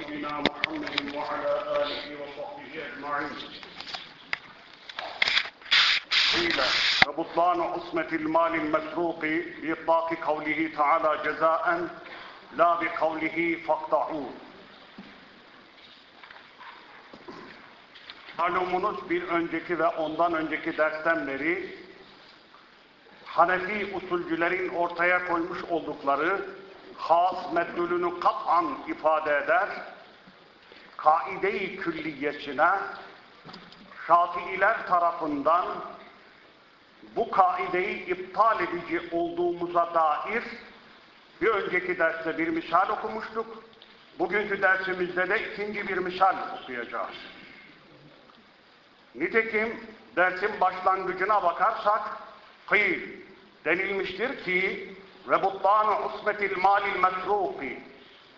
سيدنا محمد وعلى آله وصحبه أجمعين قيل وبطلان عصمة المال المسروق بإطلاق قوله تعالى جزاء لا بقوله فاقطعوه Malumunuz bir önceki ve ondan önceki dersten beri Hanefi usulcülerin ortaya koymuş oldukları has meddülünü kat'an ifade eder, kaide-i külliyesine Şafiiler tarafından bu kaideyi iptal edici olduğumuza dair bir önceki derste bir misal okumuştuk. Bugünkü dersimizde de ikinci bir misal okuyacağız. Nitekim dersin başlangıcına bakarsak kıyıl denilmiştir ki rebuttanu usmetil malil mesruki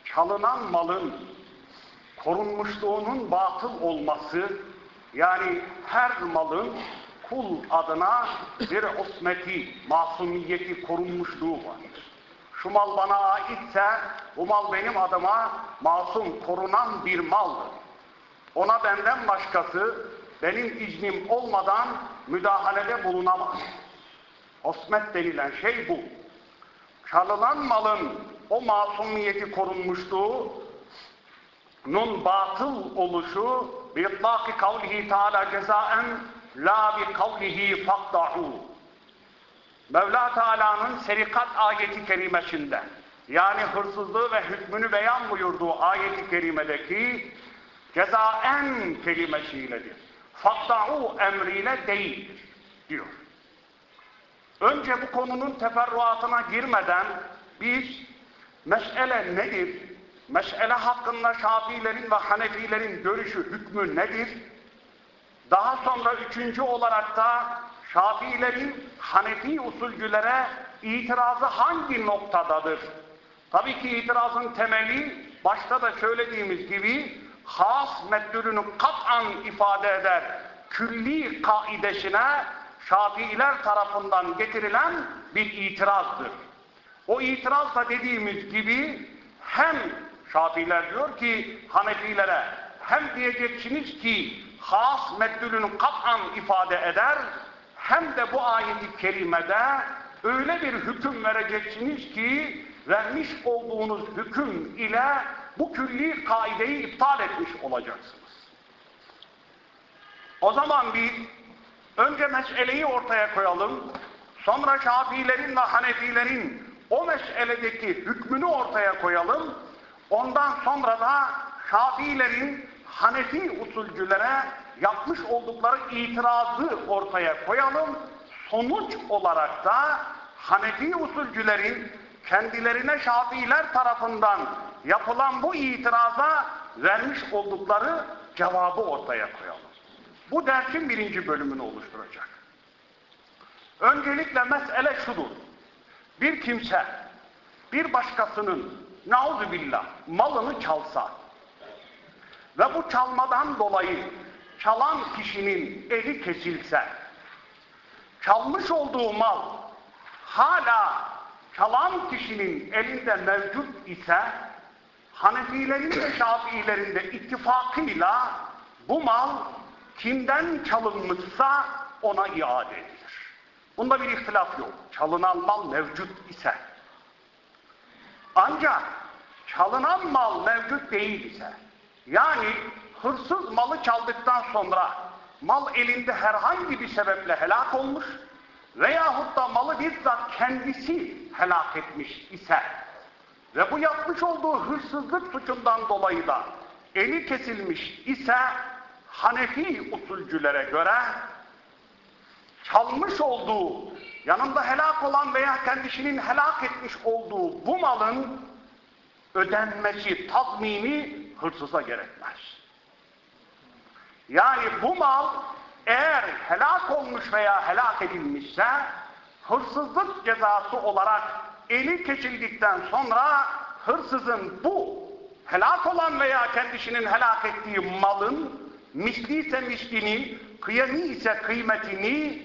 çalınan malın korunmuşluğunun batıl olması yani her malın kul adına bir usmeti, masumiyeti, korunmuşluğu vardır. Şu mal bana aitse bu mal benim adıma masum, korunan bir maldır. Ona benden başkası benim iznim olmadan müdahalede bulunamaz. Osmet denilen şey bu. Çalınan malın o masumiyeti korunmuşluğu batıl oluşu bi itlaki kavlihi teala cezaen la bi kavlihi fakta'u Mevla Teala'nın serikat ayeti kerimesinde yani hırsızlığı ve hükmünü beyan buyurduğu ayeti kerimedeki cezaen kelimesiyledir. Fakta'u emriyle değil diyor. Önce bu konunun teferruatına girmeden biz mesele nedir? Mesele hakkında Şafiilerin ve Hanefilerin görüşü, hükmü nedir? Daha sonra üçüncü olarak da Şafiilerin Hanefi usulcülere itirazı hangi noktadadır? Tabii ki itirazın temeli başta da söylediğimiz gibi has meddülünü kat'an ifade eder. Külli kaidesine Şafiiler tarafından getirilen bir itirazdır. O itiraz da dediğimiz gibi hem Şafiiler diyor ki Hanefilere hem diyeceksiniz ki has meddülünü kat'an ifade eder hem de bu ayeti kerimede öyle bir hüküm vereceksiniz ki vermiş olduğunuz hüküm ile bu külli kaideyi iptal etmiş olacaksınız. O zaman bir önce meseleyi ortaya koyalım, sonra Şafiilerin ve Hanefilerin o meseledeki hükmünü ortaya koyalım, ondan sonra da Şafiilerin Hanefi usulcülere yapmış oldukları itirazı ortaya koyalım. Sonuç olarak da Hanefi usulcülerin kendilerine Şafiiler tarafından yapılan bu itiraza vermiş oldukları cevabı ortaya koyalım. Bu dersin birinci bölümünü oluşturacak. Öncelikle mesele şudur. Bir kimse bir başkasının billah malını çalsa ve bu çalmadan dolayı çalan kişinin eli kesilse çalmış olduğu mal hala çalan kişinin elinde mevcut ise Hanefilerin ve Şafiilerin de ittifakıyla bu mal kimden çalınmışsa ona iade edilir. Bunda bir ihtilaf yok. Çalınan mal mevcut ise. Ancak çalınan mal mevcut değil ise yani hırsız malı çaldıktan sonra mal elinde herhangi bir sebeple helak olmuş veyahut da malı bizzat kendisi helak etmiş ise ve bu yapmış olduğu hırsızlık suçundan dolayı da eli kesilmiş ise Hanefi usulcülere göre çalmış olduğu, yanında helak olan veya kendisinin helak etmiş olduğu bu malın ödenmesi, tazmini hırsıza gerekmez. Yani bu mal eğer helak olmuş veya helak edilmişse hırsızlık cezası olarak eli kesildikten sonra hırsızın bu helak olan veya kendisinin helak ettiği malın misli ise mislini, kıyemi ise kıymetini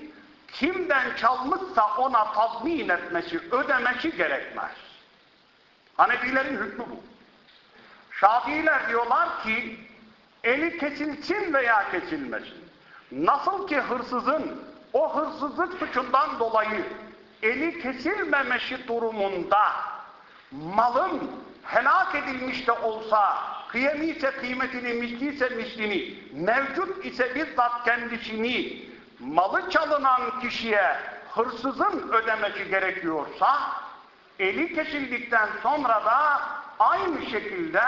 kimden çalmışsa ona tazmin etmesi, ödemesi gerekmez. Hanefilerin hükmü bu. Şafiiler diyorlar ki eli kesilsin veya kesilmesin. Nasıl ki hırsızın o hırsızlık suçundan dolayı eli kesilmemesi durumunda malın helak edilmiş de olsa kıyemi ise kıymetini, misli ise mislini, mevcut ise bizzat kendisini malı çalınan kişiye hırsızın ödemesi gerekiyorsa eli kesildikten sonra da aynı şekilde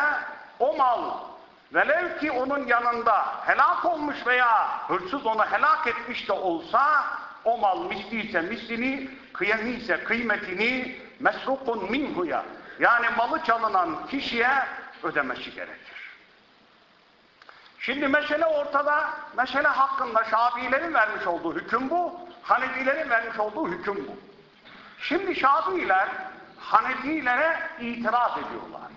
o mal velev ki onun yanında helak olmuş veya hırsız onu helak etmiş de olsa o mal misli ise mislini, kıyemi ise kıymetini mesrukun minhuya yani malı çalınan kişiye ödemesi gerekir. Şimdi mesele ortada, mesele hakkında Şafiilerin vermiş olduğu hüküm bu, Hanefilerin vermiş olduğu hüküm bu. Şimdi Şafiiler Hanefilere itiraz ediyorlar.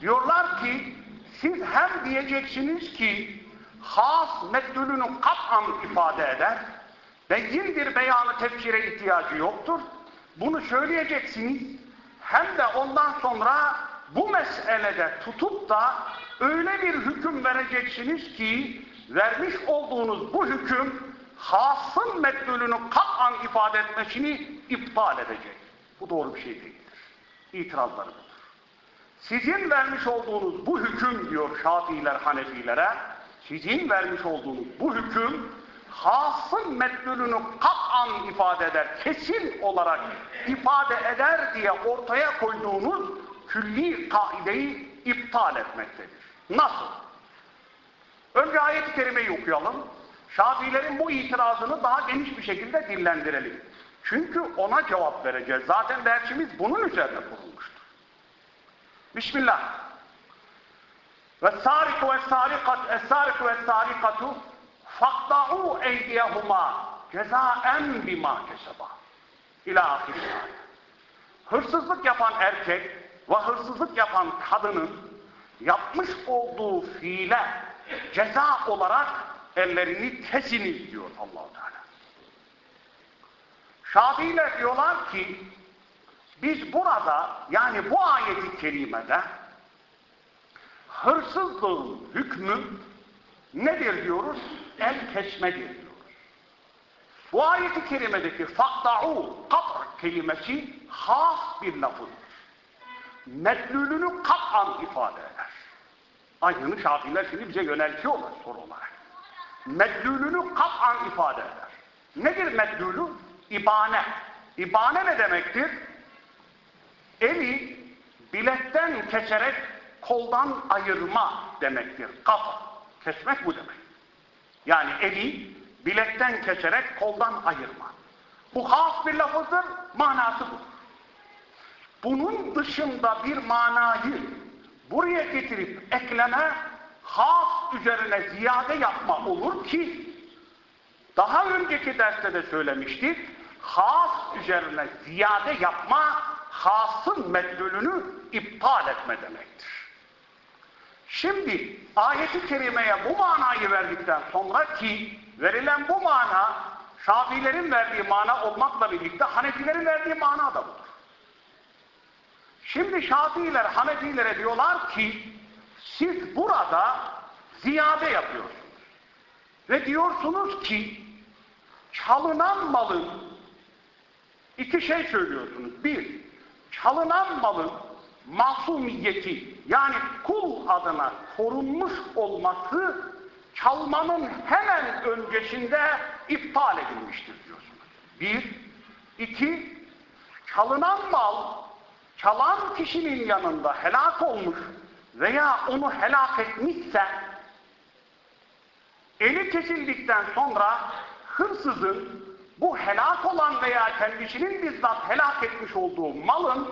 Diyorlar ki siz hem diyeceksiniz ki has meddülünü kat'an ifade eder, beyin bir beyanı tefsire ihtiyacı yoktur. Bunu söyleyeceksiniz hem de ondan sonra bu meselede tutup da öyle bir hüküm vereceksiniz ki vermiş olduğunuz bu hüküm hasın meddülünü kat'an ifade etmesini iptal edecek. Bu doğru bir şey değildir. İtirazları budur. Sizin vermiş olduğunuz bu hüküm diyor Şafiiler Hanefilere, sizin vermiş olduğunuz bu hüküm hasın meddülünü kat'an ifade eder, kesin olarak ifade eder diye ortaya koyduğunuz külli kaideyi iptal etmektedir. Nasıl? Önce ayet-i kerimeyi okuyalım. Şafiilerin bu itirazını daha geniş bir şekilde dillendirelim. Çünkü ona cevap vereceğiz. Zaten dersimiz bunun üzerine kurulmuştur. Bismillah. Ve sariku ve sarikat es-sariku ve sarikatu fakta'u eydiyahuma cezaen bima keseba. İlâ ahir Hırsızlık yapan erkek ve hırsızlık yapan kadının yapmış olduğu fiile ceza olarak ellerini kesiniz diyor allah Teala. Şafiiler diyorlar ki biz burada yani bu ayeti kerimede hırsızlığın hükmü nedir diyoruz? El kesmedir diyoruz. Bu ayeti kerimedeki fakta'u kat kelimesi has bir lafıdır. Medlülünü kat'an ifade eder. Aynını Şafiiler şimdi bize yöneltiyorlar soru olarak. Medlülünü kat'an ifade eder. Nedir medlülü? İbane. İbane ne demektir? Eli biletten keserek koldan ayırma demektir. Kafa. Kesmek bu demek. Yani eli biletten keserek koldan ayırma. Bu has bir lafızdır, manası bu. Bunun dışında bir manayı buraya getirip ekleme, has üzerine ziyade yapma olur ki, daha önceki derste de söylemiştik, has üzerine ziyade yapma, hasın medlülünü iptal etme demektir. Şimdi ayeti kerimeye bu manayı verdikten sonra ki verilen bu mana Şafilerin verdiği mana olmakla birlikte Hanefilerin verdiği mana da budur. Şimdi Şafiiler Hanefilere diyorlar ki siz burada ziyade yapıyorsunuz. Ve diyorsunuz ki çalınan malın iki şey söylüyorsunuz. Bir, çalınan malın masumiyeti yani kul adına korunmuş olması çalmanın hemen öncesinde iptal edilmiştir diyorsunuz. Bir, iki, çalınan mal çalan kişinin yanında helak olmuş veya onu helak etmişse eli kesildikten sonra hırsızın bu helak olan veya kendisinin bizzat helak etmiş olduğu malın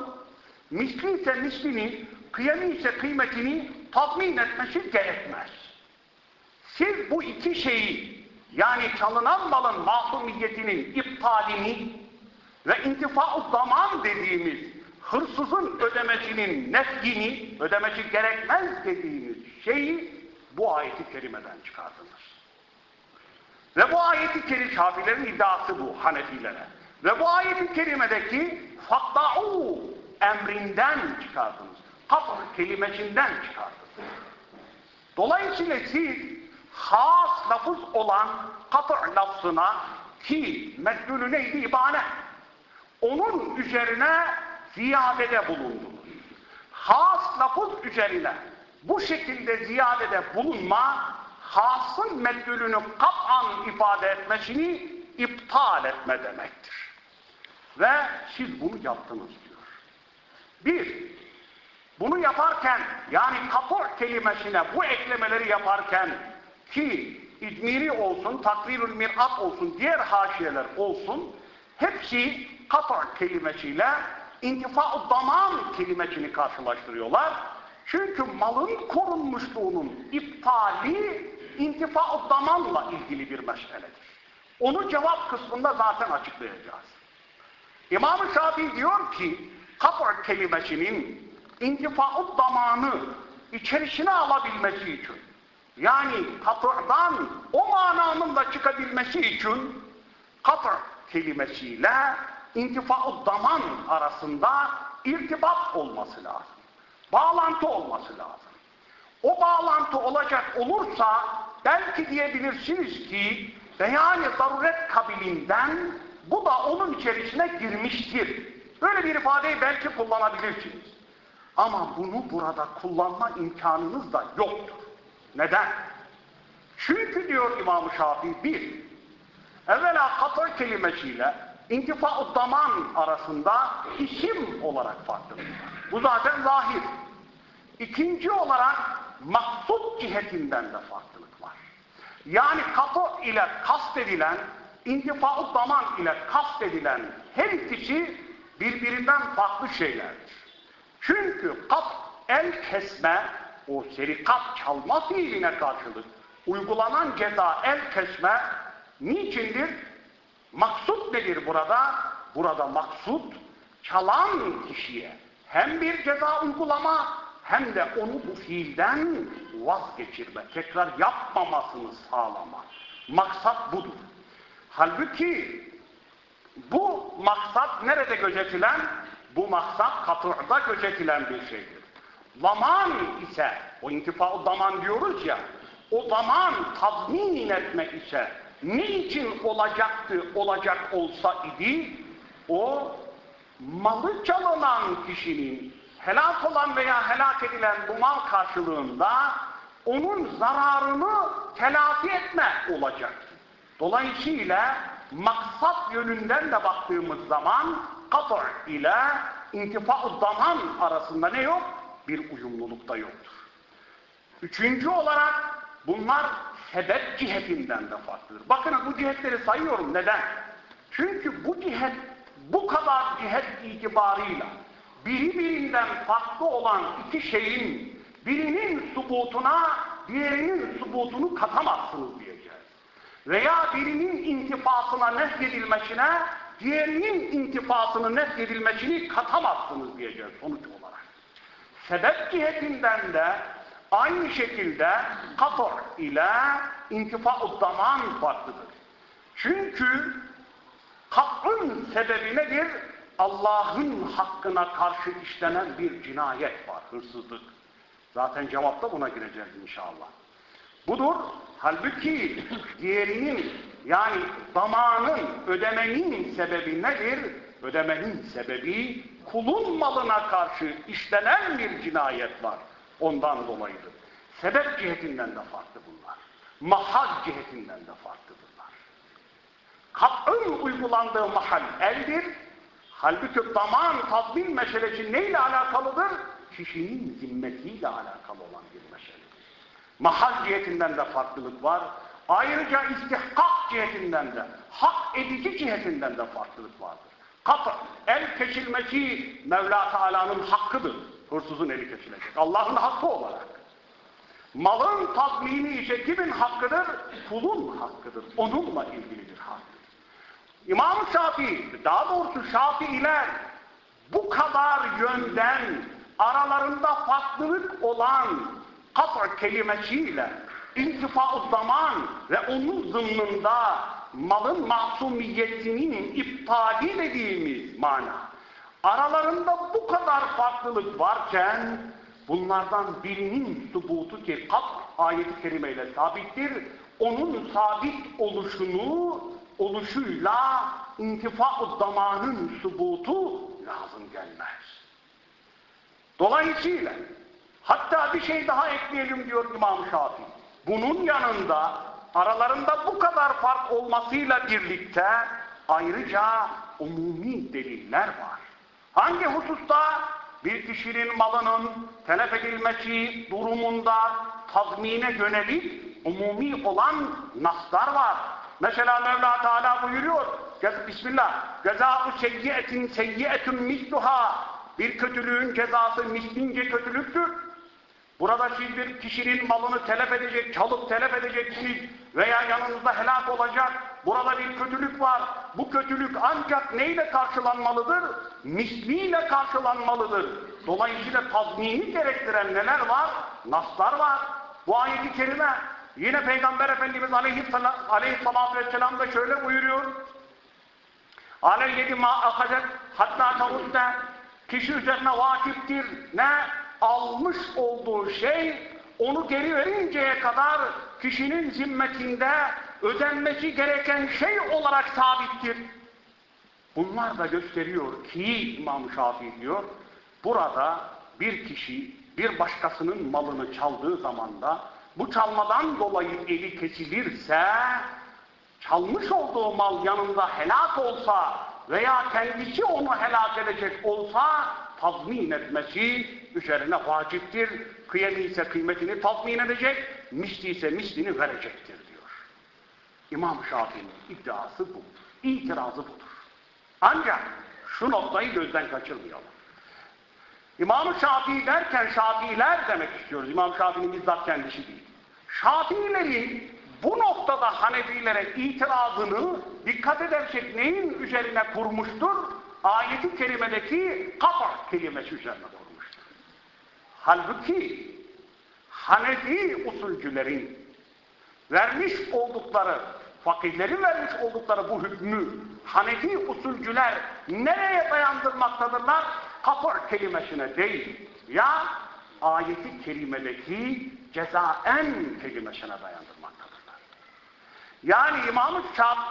misli ise mislini, kıyami ise kıymetini tatmin etmesi gerekmez. Siz bu iki şeyi yani çalınan malın masumiyetinin iptalini ve intifa zaman dediğimiz hırsızın ödemesinin nefyini, ödemesi gerekmez dediğimiz şeyi bu ayeti kerimeden çıkardınız. Ve bu ayeti kerim Şafilerin iddiası bu Hanefilere. Ve bu ayeti kerimedeki fakta'u emrinden çıkardınız. Kapı kelimesinden çıkardınız. Dolayısıyla siz has lafız olan katı lafzına ki meddülü neydi ibane. Onun üzerine ziyadede bulundunuz. Has lafız üzerine bu şekilde ziyadede bulunma hasın meddülünü kat'an ifade etmesini iptal etme demektir. Ve siz bunu yaptınız diyor. Bir, bunu yaparken yani kapor kelimesine bu eklemeleri yaparken ki İzmiri olsun, takrirül mirat olsun, diğer haşiyeler olsun hepsi kapor kelimesiyle intifa-ı daman kelimesini karşılaştırıyorlar. Çünkü malın korunmuşluğunun iptali intifa-ı damanla ilgili bir meseledir. Onu cevap kısmında zaten açıklayacağız. İmam-ı Şafii diyor ki kapor kelimesinin intifa-ı damanı içerisine alabilmesi için yani kat'dan o mananın da çıkabilmesi için kat' kelimesiyle intifa-ı daman arasında irtibat olması lazım. Bağlantı olması lazım. O bağlantı olacak olursa belki diyebilirsiniz ki beyani zaruret kabilinden bu da onun içerisine girmiştir. Böyle bir ifadeyi belki kullanabilirsiniz. Ama bunu burada kullanma imkanınız da yoktur. Neden? Çünkü diyor İmam-ı Şafii bir, evvela katır kelimesiyle intifa-ı daman arasında isim olarak farklıdır. Bu zaten zahir. İkinci olarak maksut cihetinden de farklılık var. Yani katı ile kastedilen, intifa-ı daman ile kastedilen her ikisi birbirinden farklı şeylerdir. Çünkü kat el kesme, o serikat çalma fiiline karşılık uygulanan ceza el kesme niçindir? Maksut nedir burada? Burada maksut çalan kişiye hem bir ceza uygulama hem de onu bu fiilden vazgeçirme, tekrar yapmamasını sağlama. Maksat budur. Halbuki bu maksat nerede gözetilen? Bu maksat katırda gözetilen bir şeydir. Zaman ise, o intifa zaman diyoruz ya, o zaman tazmin etme ise niçin olacaktı, olacak olsa idi, o malı çalınan kişinin helak olan veya helak edilen bu mal karşılığında onun zararını telafi etme olacaktı. Dolayısıyla maksat yönünden de baktığımız zaman katr ile intifa-ı daman arasında ne yok? Bir uyumluluk da yoktur. Üçüncü olarak bunlar sebep cihetinden de farklıdır. Bakın bu cihetleri sayıyorum. Neden? Çünkü bu cihet, bu kadar cihet itibarıyla birbirinden farklı olan iki şeyin birinin subutuna diğerinin subutunu katamazsınız diyeceğiz. Veya birinin intifasına nehyedilmesine diğerinin intifasını nehyedilmesini katamazsınız diyeceğiz sonuç olarak. Sebep cihetinden de aynı şekilde katır ile intifa-ı zaman farklıdır. Çünkü kat'ın sebebi nedir? Allah'ın hakkına karşı işlenen bir cinayet var, hırsızlık. Zaten cevapta buna gireceğiz inşallah. Budur. Halbuki diğerinin yani zamanın, ödemenin sebebi nedir? Ödemenin sebebi kulun malına karşı işlenen bir cinayet var. Ondan dolayıdır. Sebep cihetinden de farklı bunlar. Mahal cihetinden de farklıdırlar. Kat'ın uygulandığı mahal eldir. Halbuki zaman tatmin meselesi neyle alakalıdır? Kişinin zimmetiyle alakalı olan bir meseledir. Mahal cihetinden de farklılık var. Ayrıca istihkak cihetinden de, hak edici cihetinden de farklılık vardır. Katı, el kesilmesi Mevla Teala'nın hakkıdır. Hırsızın eli kesilecek. Allah'ın hakkı olarak. Malın tazmini ise kimin hakkıdır? Kulun hakkıdır. Onunla ilgilidir hakkı. İmam Şafii, daha doğrusu Şafiiler bu kadar yönden aralarında farklılık olan katr kelimesiyle intifa zaman ve onun zımnında malın masumiyetinin iptali dediğimiz mana. Aralarında bu kadar farklılık varken bunlardan birinin subutu ki kat ayet-i kerimeyle sabittir, onun sabit oluşunu oluşuyla intifa-ı damanın subutu lazım gelmez. Dolayısıyla hatta bir şey daha ekleyelim diyor İmam Şafii. Bunun yanında aralarında bu kadar fark olmasıyla birlikte ayrıca umumi deliller var. Hangi hususta bir kişinin malının telef edilmesi durumunda tazmine yönelik umumi olan naslar var. Mesela Mevla Teala buyuruyor, Bismillah, Cezâ-u seyyiyetin seyyiyetun misluha bir kötülüğün cezası mislince kötülüktür. Burada siz bir kişinin malını telef edecek, çalıp telef edeceksiniz veya yanınızda helak olacak. Burada bir kötülük var. Bu kötülük ancak neyle karşılanmalıdır? Misliyle karşılanmalıdır. Dolayısıyla tazmini gerektiren neler var? Naslar var. Bu ayet-i kerime yine Peygamber Efendimiz aleyhissalatü vesselam da şöyle buyuruyor. Aleyhedi ma akadet hatta tavutta kişi üzerine vakiptir. Ne? Almış olduğu şey onu geri verinceye kadar kişinin zimmetinde ödenmesi gereken şey olarak sabittir. Bunlar da gösteriyor ki İmam Şafii diyor, burada bir kişi bir başkasının malını çaldığı zamanda bu çalmadan dolayı eli kesilirse çalmış olduğu mal yanında helak olsa veya kendisi onu helak edecek olsa tazmin etmesi üzerine vaciptir. Kıyemi ise kıymetini tazmin edecek, misli ise mislini verecektir diyor. İmam Şafii'nin iddiası bu. İtirazı budur. Ancak şu noktayı gözden kaçırmayalım. İmam Şafii derken Şafiiler demek istiyoruz. İmam Şafii'nin bizzat kendisi değil. Şafiilerin bu noktada Hanefilere itirazını dikkat edersek neyin üzerine kurmuştur? Ayeti kerimedeki kafa kelimesi üzerine. Halbuki Hanefi usulcülerin vermiş oldukları, fakirlerin vermiş oldukları bu hükmü Hanefi usulcüler nereye dayandırmaktadırlar? Kafir kelimesine değil. Ya ayeti kerimedeki cezaen kelimesine dayandırmaktadırlar. Yani İmam-ı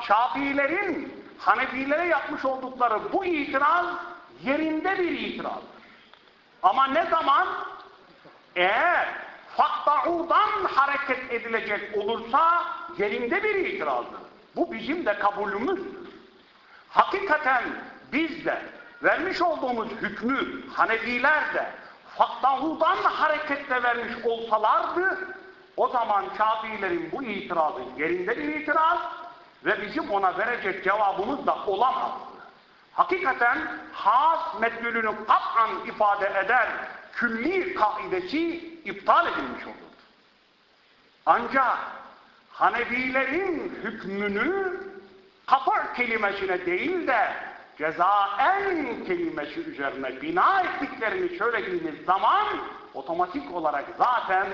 Şafiilerin Hanefilere yapmış oldukları bu itiraz yerinde bir itirazdır. Ama ne zaman? Eğer fakta'udan hareket edilecek olursa yerinde bir itirazdır. Bu bizim de kabulümüzdür. Hakikaten biz de vermiş olduğumuz hükmü Hanefiler de fakta'udan hareketle vermiş olsalardı o zaman Şafiilerin bu itirazı yerinde bir itiraz ve bizim ona verecek cevabımız da olamaz. Hakikaten has medlülünü kat'an ifade eder külli kaidesi iptal edilmiş olurdu. Ancak Hanefilerin hükmünü kafir kelimesine değil de cezaen kelimesi üzerine bina ettiklerini söylediğimiz zaman otomatik olarak zaten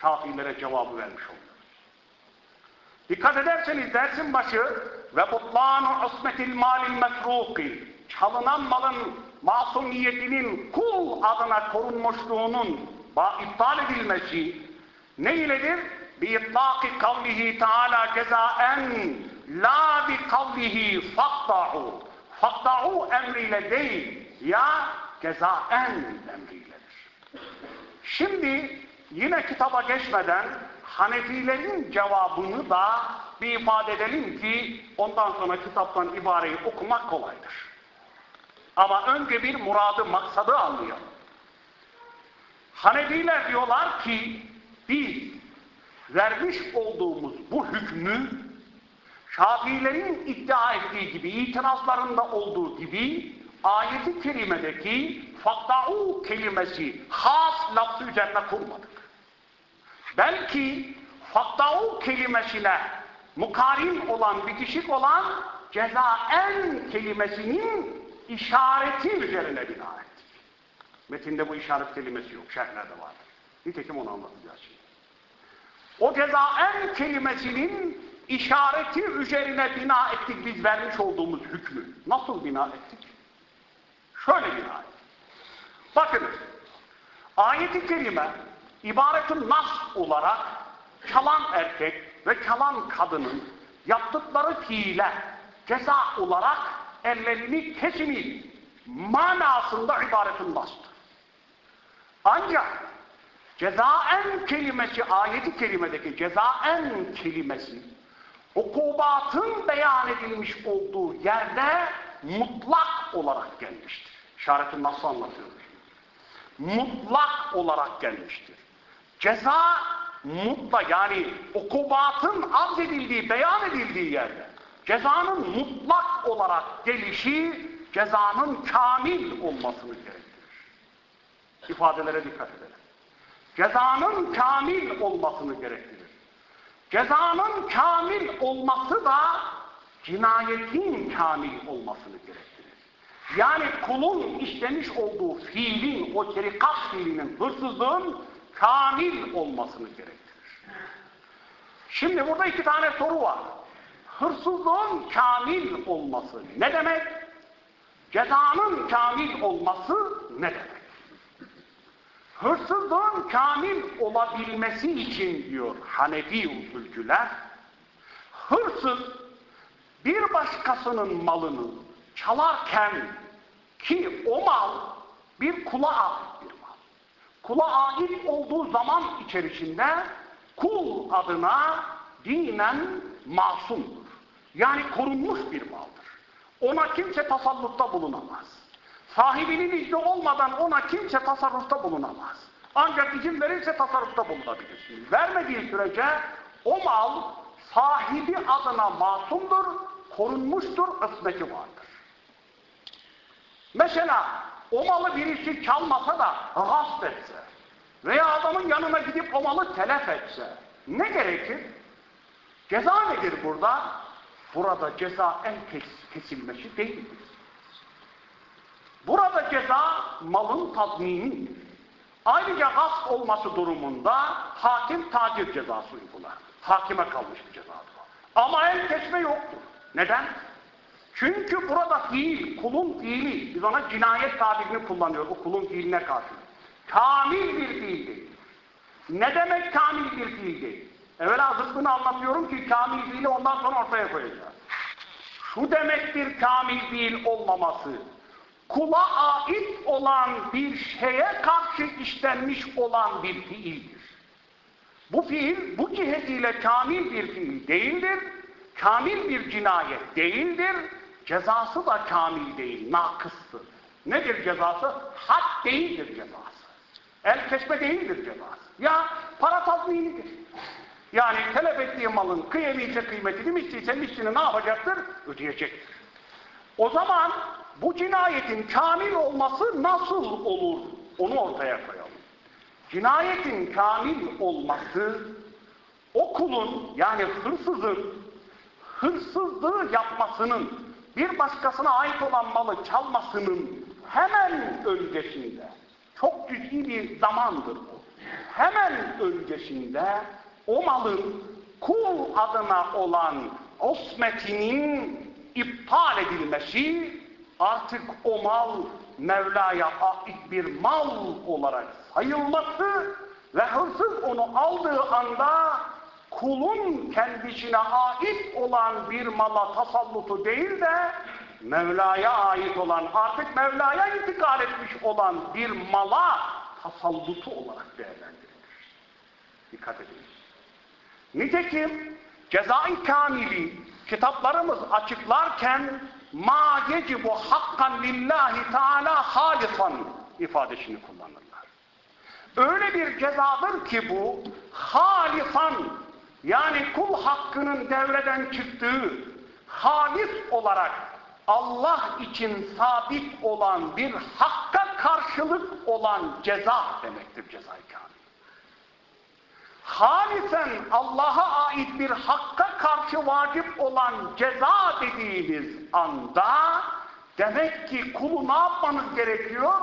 Şafilere cevabı vermiş oluyoruz. Dikkat ederseniz dersin başı ve butlanu usmetil malil mesruki çalınan malın masumiyetinin kul adına korunmuşluğunun iptal edilmesi ne iledir? بِاِطْلَاقِ kavlihi Teala cezaen la bi kavlihi fakta'u fakta'u emriyle değil ya cezaen emriyledir. Şimdi yine kitaba geçmeden Hanefilerin cevabını da bir ifade edelim ki ondan sonra kitaptan ibareyi okumak kolaydır. Ama önce bir muradı, maksadı anlayalım. Hanefiler diyorlar ki biz vermiş olduğumuz bu hükmü Şafiilerin iddia ettiği gibi, itirazlarında olduğu gibi ayeti kerimedeki fakta'u kelimesi has lafzı üzerine kurmadık. Belki fakta'u kelimesine mukarin olan, bitişik olan cezaen kelimesinin işareti üzerine bina ettik. Metinde bu işaret kelimesi yok, şerhlerde vardır. Nitekim onu anlatacağız şimdi. O cezaen kelimesinin işareti üzerine bina ettik biz vermiş olduğumuz hükmü. Nasıl bina ettik? Şöyle bina ettik. Bakınız, Ayet-i kerime ibaretun nas olarak çalan erkek ve çalan kadının yaptıkları fiile ceza olarak ellerini kesiniz manasında ibaretun nastır. Ancak cezaen kelimesi ayeti kerimedeki cezaen kelimesi ukubatın beyan edilmiş olduğu yerde mutlak olarak gelmiştir. İşaretin nasıl anlatıyorum? Mutlak olarak gelmiştir. Ceza mutlak yani ukubatın azledildiği, beyan edildiği yerde cezanın mutlak olarak gelişi cezanın kamil olmasını gerektirir. İfadelere dikkat edelim. Cezanın kamil olmasını gerektirir. Cezanın kamil olması da cinayetin kamil olmasını gerektirir. Yani kulun işlemiş olduğu fiilin, o serikat fiilinin, hırsızlığın kamil olmasını gerektirir. Şimdi burada iki tane soru var. Hırsızlığın kamil olması ne demek? Cezanın kamil olması ne demek? Hırsızlığın kamil olabilmesi için diyor Hanefi usulcüler, hırsız bir başkasının malını çalarken ki o mal bir kula ait bir mal. Kula ait olduğu zaman içerisinde kul adına dinen masumdur. Yani korunmuş bir maldır. Ona kimse tasallutta bulunamaz. Sahibinin izni olmadan ona kimse tasarrufta bulunamaz. Ancak izin verirse tasarrufta bulunabilir. Vermediği sürece o mal sahibi adına masumdur, korunmuştur, ısmeti vardır. Mesela o malı birisi çalmasa da gasp etse veya adamın yanına gidip o malı telef etse ne gerekir? Ceza nedir burada? Burada ceza en kesilmesi değildir. Burada ceza malın tazminidir. Ayrıca gasp olması durumunda hakim tacir cezası uygular. Hakime kalmış bir cezadır. Ama el kesme yoktur. Neden? Çünkü burada fiil, kulun fiili, biz ona cinayet tabirini kullanıyoruz, o kulun fiiline karşı. Kamil bir fiil değil. Ne demek kamil bir fiil değil? Evvela zıttını anlatıyorum ki kamil fiili ondan sonra ortaya koyacağız. Şu demektir kamil fiil olmaması. Kula ait olan bir şeye karşı işlenmiş olan bir fiildir. Bu fiil bu cihetiyle kamil bir fiil değildir. Kamil bir cinayet değildir. Cezası da kamil değil, nakıstır. Nedir cezası? Had değildir cezası. El kesme değildir cezası. Ya para tazminidir. Yani telef ettiği malın kıyemiyse kıymetini, misliyse mislini ne yapacaktır? Ödeyecektir. O zaman bu cinayetin kamil olması nasıl olur? Onu ortaya koyalım. Cinayetin kamil olması o kulun yani hırsızın hırsızlığı yapmasının bir başkasına ait olan malı çalmasının hemen öncesinde çok cüz'i bir zamandır bu. Hemen öncesinde o malın kul adına olan osmetinin iptal edilmesi artık o mal Mevla'ya ait bir mal olarak sayılması ve hırsız onu aldığı anda kulun kendisine ait olan bir mala tasallutu değil de Mevla'ya ait olan artık Mevla'ya intikal etmiş olan bir mala tasallutu olarak değerlendirilir. Dikkat edin. Nitekim cezai kamili kitaplarımız açıklarken ma yecibu hakkan lillahi teala halisan ifadesini kullanırlar. Öyle bir cezadır ki bu halisan yani kul hakkının devreden çıktığı halis olarak Allah için sabit olan bir hakka karşılık olan ceza demektir kamil. Halisen Allah'a ait bir hakka karşı vacip olan ceza dediğimiz anda demek ki kulu ne yapmanız gerekiyor?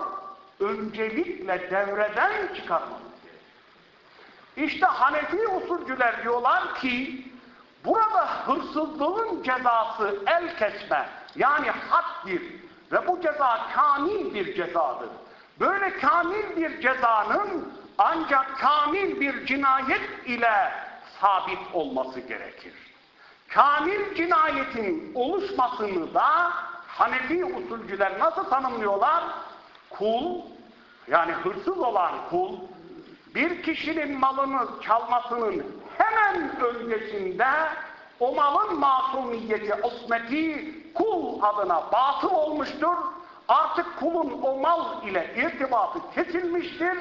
Öncelikle devreden çıkarmanız gerekiyor. İşte Hanefi usulcüler diyorlar ki burada hırsızlığın cezası el kesme yani haddir ve bu ceza kamil bir cezadır. Böyle kamil bir cezanın ancak kamil bir cinayet ile sabit olması gerekir. Kamil cinayetin oluşmasını da Hanefi usulcüler nasıl tanımlıyorlar? Kul, yani hırsız olan kul, bir kişinin malını çalmasının hemen öncesinde o malın masumiyeti, osmeti kul adına batıl olmuştur. Artık kulun o mal ile irtibatı kesilmiştir.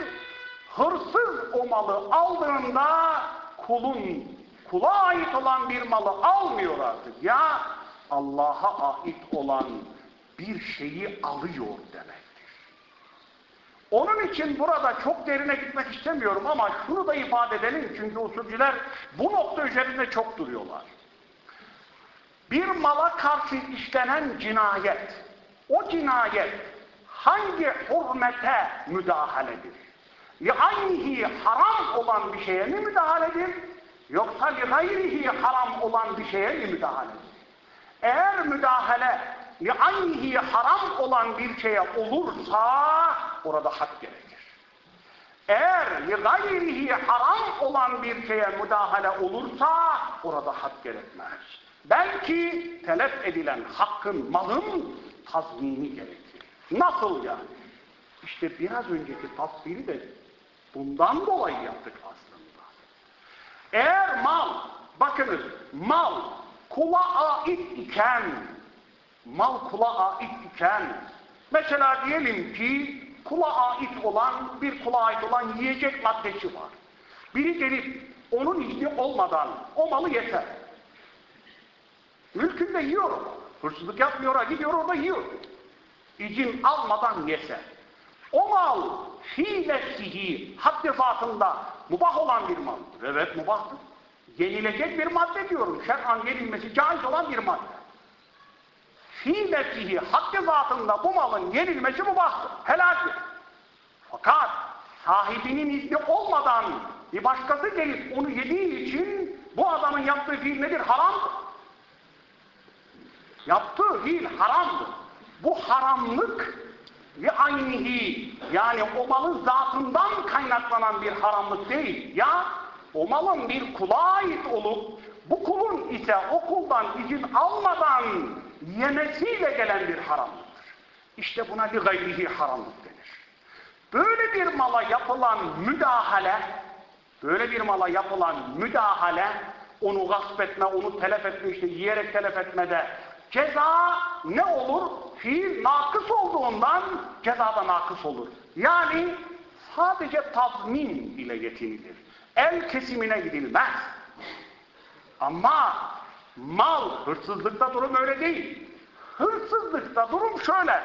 Hırsız o malı aldığında kulun kula ait olan bir malı almıyor artık. Ya Allah'a ait olan bir şeyi alıyor demektir. Onun için burada çok derine gitmek istemiyorum ama şunu da ifade edelim çünkü usulcüler bu nokta üzerinde çok duruyorlar. Bir mala karşı işlenen cinayet, o cinayet hangi hürmete müdahaledir? li'aynihi haram olan bir şeye mi müdahaledir? Yoksa li'aynihi haram olan bir şeye mi müdahaledir? Eğer müdahale li'aynihi haram olan bir şeye olursa orada hak gerekir. Eğer li'aynihi haram olan bir şeye müdahale olursa orada hak gerekmez. Belki telef edilen hakkın, malın tazmini gerekir. Nasıl yani? İşte biraz önceki tasviri de bundan dolayı yaptık aslında. Eğer mal, bakınız mal kula ait iken, mal kula ait iken, mesela diyelim ki kula ait olan, bir kula ait olan yiyecek maddesi var. Biri gelip onun izni olmadan o malı yeter. Mülkünde yiyor. Hırsızlık yapmıyor, gidiyor orada yiyor. İzin almadan yese. O mal fiilesihi haddi zatında mubah olan bir maldır. Evet mubahtır. Yenilecek bir madde diyorum. Şer'an yenilmesi caiz olan bir madde. Fiilesihi haddi zatında bu malın yenilmesi mubahtır. Helaldir. Fakat sahibinin izni olmadan bir başkası gelip onu yediği için bu adamın yaptığı fiil nedir? Haramdır. Yaptığı fiil haramdır. Bu haramlık ve aynihi yani o malın zatından kaynaklanan bir haramlık değil. Ya o malın bir kula ait olup bu kulun ise o kuldan izin almadan yemesiyle gelen bir haramlıktır. İşte buna bir gayrihi haramlık denir. Böyle bir mala yapılan müdahale böyle bir mala yapılan müdahale onu gasp etme, onu telef etme, işte yiyerek telef etmede ceza ne olur? Fiil nakıs olduğundan cezada nakıs olur. Yani sadece tazmin ile yetinilir. El kesimine gidilmez. Ama mal, hırsızlıkta durum öyle değil. Hırsızlıkta durum şöyle.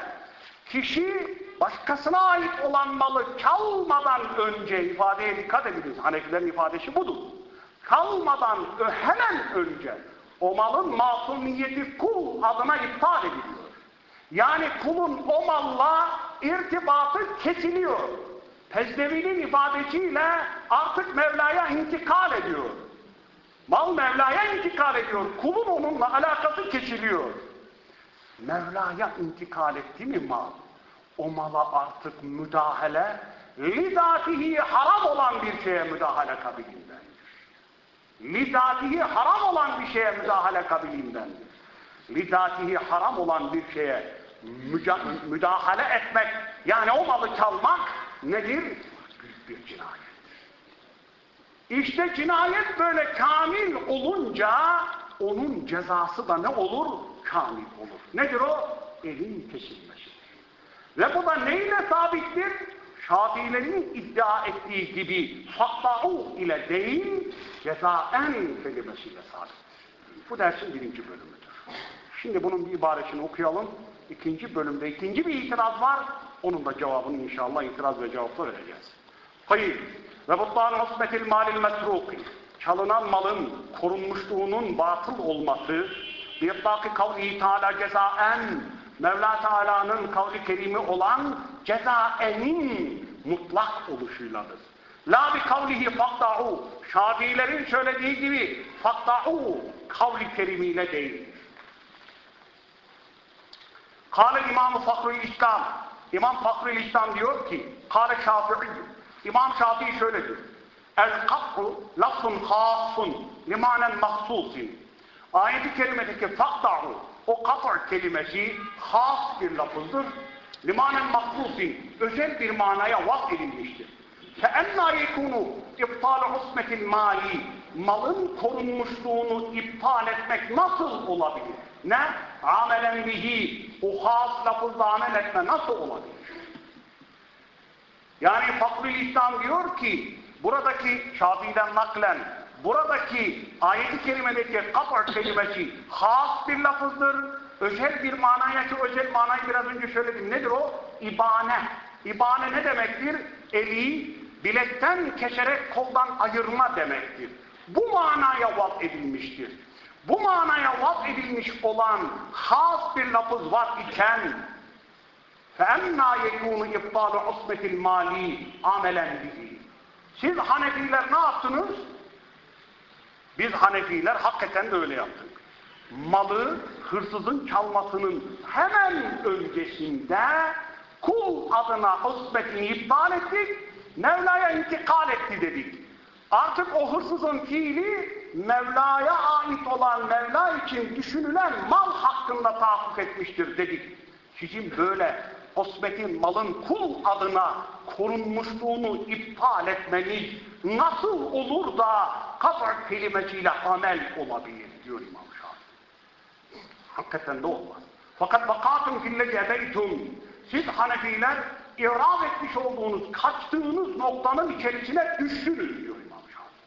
Kişi başkasına ait olan malı çalmadan önce ifadeye dikkat ediniz. Hanefilerin ifadesi budur. Kalmadan hemen önce o malın masumiyeti kul adına iptal ediliyor. Yani kulun o malla irtibatı kesiliyor. Pezdevinin ifadesiyle artık Mevla'ya intikal ediyor. Mal Mevla'ya intikal ediyor. Kulun onunla alakası kesiliyor. Mevla'ya intikal etti mi mal? O mala artık müdahale, lidatihi haram olan bir şeye müdahale kabilindendir. Lidatihi haram olan bir şeye müdahale kabilindendir. Lidatihi haram olan bir şeye müdahale etmek, yani o malı çalmak nedir? Büyük bir cinayettir. İşte cinayet böyle kamil olunca onun cezası da ne olur? Kamil olur. Nedir o? Elin kesilmesidir. Ve bu da neyle sabittir? Şafiilerin iddia ettiği gibi fatta'u ile değil, cezaen kelimesiyle sabittir. Bu dersin birinci bölümüdür. Şimdi bunun bir ibaresini okuyalım. İkinci bölümde ikinci bir itiraz var. Onun da cevabını inşallah itiraz ve cevapla vereceğiz. Hayır. Ve butlan husmetil malil mesruki. Çalınan malın korunmuşluğunun batıl olması bir daki kavli Teala cezaen Mevla Teala'nın kavli kerimi olan cezaenin mutlak oluşuyladır. La bi kavlihi fakta'u Şafiilerin söylediği gibi fakta'u kavli kerimiyle değildir. Kâle İmam-ı Fakrül İslam İmam Fakrül İslam diyor ki, Kale Şafii, İmam Şafii şöyle diyor. El kat'u lafzun hasun limanen mahsusin. Ayet-i kerimedeki fakta'u o kat' kelimesi has bir lafızdır. Limanen mahsusin özel bir manaya vaz edilmiştir. فَاَنَّا يَكُونُ اِبْطَالُ عُسْمَةِ الْمَالِ Malın korunmuşluğunu iptal etmek nasıl olabilir? Ne? Amelen bihi o has lafızla amel etme nasıl olabilir? Yani Fakrül İslam diyor ki buradaki Şafii'den naklen buradaki ayet-i kerimedeki kapar kelimesi has bir lafızdır. Özel bir manaya ki özel manayı biraz önce söyledim. Nedir o? İbane. İbane ne demektir? Eli bilekten keserek koldan ayırma demektir. Bu manaya vaz edilmiştir. Bu manaya vaz edilmiş olan has bir lafız var iken فَاَنَّا يَكُونُ اِبْطَالُ عُصْمَةِ الْمَالِ عَمَلًا بِهِ Siz Hanefiler ne yaptınız? Biz Hanefiler hakikaten de öyle yaptık. Malı hırsızın çalmasının hemen öncesinde kul adına husmetini iptal ettik, Mevla'ya intikal etti dedik. Artık o hırsızın fiili Mevla'ya ait olan Mevla için düşünülen mal hakkında tahakkuk etmiştir dedik. Sizin böyle osmetin malın kul adına korunmuşluğunu iptal etmeniz nasıl olur da kabr kelimesiyle amel olabilir diyor İmam Şafii. Hakikaten de olmaz. Fakat vakatun fillezi ebeytum siz Hanefiler irad etmiş olduğunuz, kaçtığınız noktanın içerisine düştünüz diyor İmam Şafii.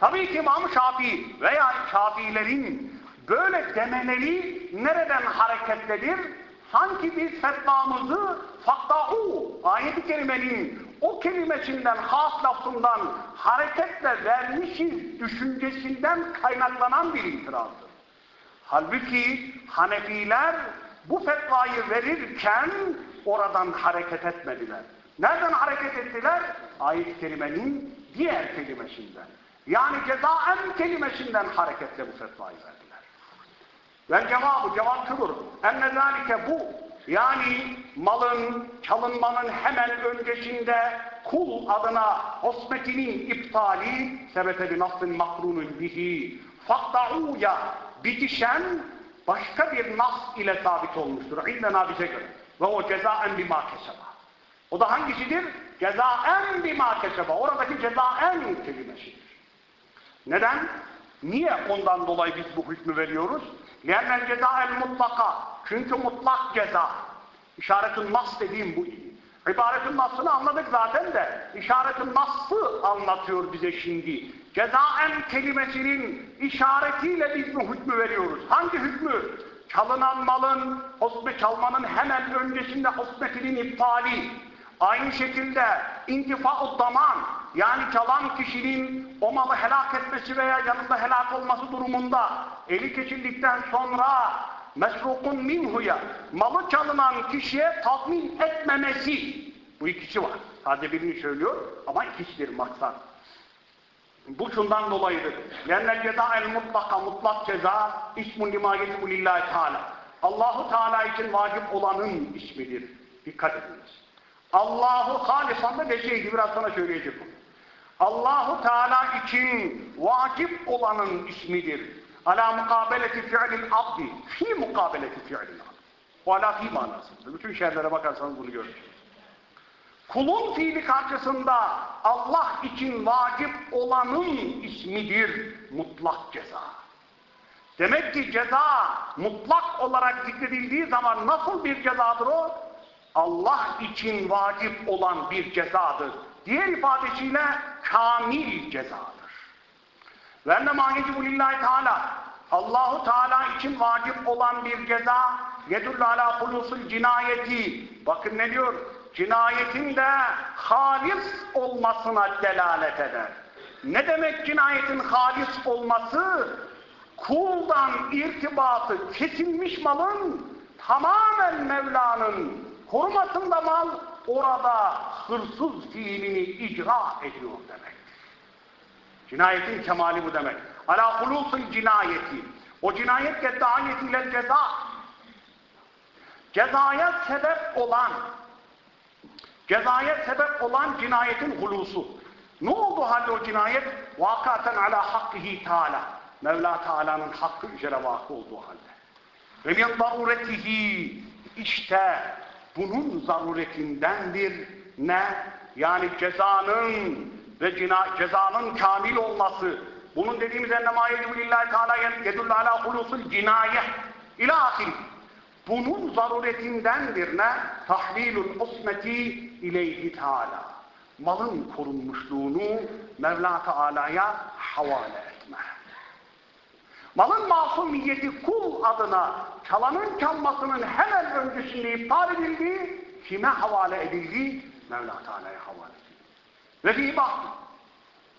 Tabii ki İmam Şafii veya Şafiilerin böyle demeleri nereden hareketledir? Sanki biz fetvamızı fakta'u ayet-i kerimenin o kelimesinden, has lafzından hareketle vermişiz düşüncesinden kaynaklanan bir itirazdır. Halbuki Hanefiler bu fetvayı verirken oradan hareket etmediler. Nereden hareket ettiler? Ayet-i kerimenin diğer kelimesinden. Yani cezaen kelimesinden hareketle bu fetvayı verdiler. Ve cevabı, cevap şudur. Enne zâlike bu. Yani malın, çalınmanın hemen öncesinde kul adına hosmetinin iptali sebete bi nasın makrunun bihi fakta'uya bitişen başka bir nas ile sabit olmuştur. İllena bize göre. Ve o cezaen bima keseba. O da hangisidir? Cezaen bima keseba. Oradaki cezaen kelimesidir. Neden? Niye ondan dolayı biz bu hükmü veriyoruz? Lennel ceza el mutlaka. Çünkü mutlak ceza. İşaretin nas dediğim bu. İbaretin nasını anladık zaten de işaretin nası anlatıyor bize şimdi. Cezaen kelimesinin işaretiyle biz bu hükmü veriyoruz. Hangi hükmü? Çalınan malın, hosme çalmanın hemen öncesinde hosmetinin iptali. Aynı şekilde intifa-ı daman, yani çalan kişinin o malı helak etmesi veya yanında helak olması durumunda eli kesildikten sonra mesrukun minhuya malı çalınan kişiye tatmin etmemesi bu ikisi var. Sadece birini söylüyor ama ikisidir maksat. Bu şundan dolayıdır. Lennel ceza'el mutlaka mutlak ceza ismun lima yecibu lillahi teala. Allahu Teala için vacip olanın ismidir. Dikkat ediniz. Allahu halisanda deseydi biraz sana söyleyecek bunu. Allahu Teala için vacip olanın ismidir. Ala mukabeleti fi'lil abdi. Fi mukabeleti fi'lil abdi. O ala fi manasıdır. Bütün şerlere bakarsanız bunu görürsünüz. Kulun fiili karşısında Allah için vacip olanın ismidir mutlak ceza. Demek ki ceza mutlak olarak zikredildiği zaman nasıl bir cezadır o? Allah için vacip olan bir cezadır. Diğer ifadesiyle kamil cezadır. Ve enne mâyecibu lillahi teâlâ Allahu Teala için vacip olan bir ceza yedullu ala hulusul cinayeti bakın ne diyor? Cinayetin de halis olmasına delalet eder. Ne demek cinayetin halis olması? Kuldan irtibatı kesilmiş malın tamamen Mevla'nın korumasında mal orada hırsız fiilini icra ediyor demek. Cinayetin kemali bu demek. Ala hulusul cinayeti. O cinayet keddayetiyle ceza. cezaya sebep olan cezaya sebep olan cinayetin hulusu. Ne oldu halde o cinayet? Vakaten ala hakkihi Teala. Mevla Teala'nın hakkı üzere vakı olduğu halde. Ve min zaruretihi işte bunun zaruretindendir ne? Yani cezanın ve cina, cezanın kamil olması. Bunun dediğimiz ennema yedû lillahi teâlâ yedullu alâ hulusul cinaye. İlâ ahir. Bunun zaruretindendir ne? Tahlilul usmeti ileyhi teâlâ. Malın korunmuşluğunu Mevla Teala'ya havale etme. Malın masumiyeti kul adına çalanın çalmasının hemen öncesinde iptal edildiği, kime havale edildiği? Mevla Teala'ya havale edildi. Ve.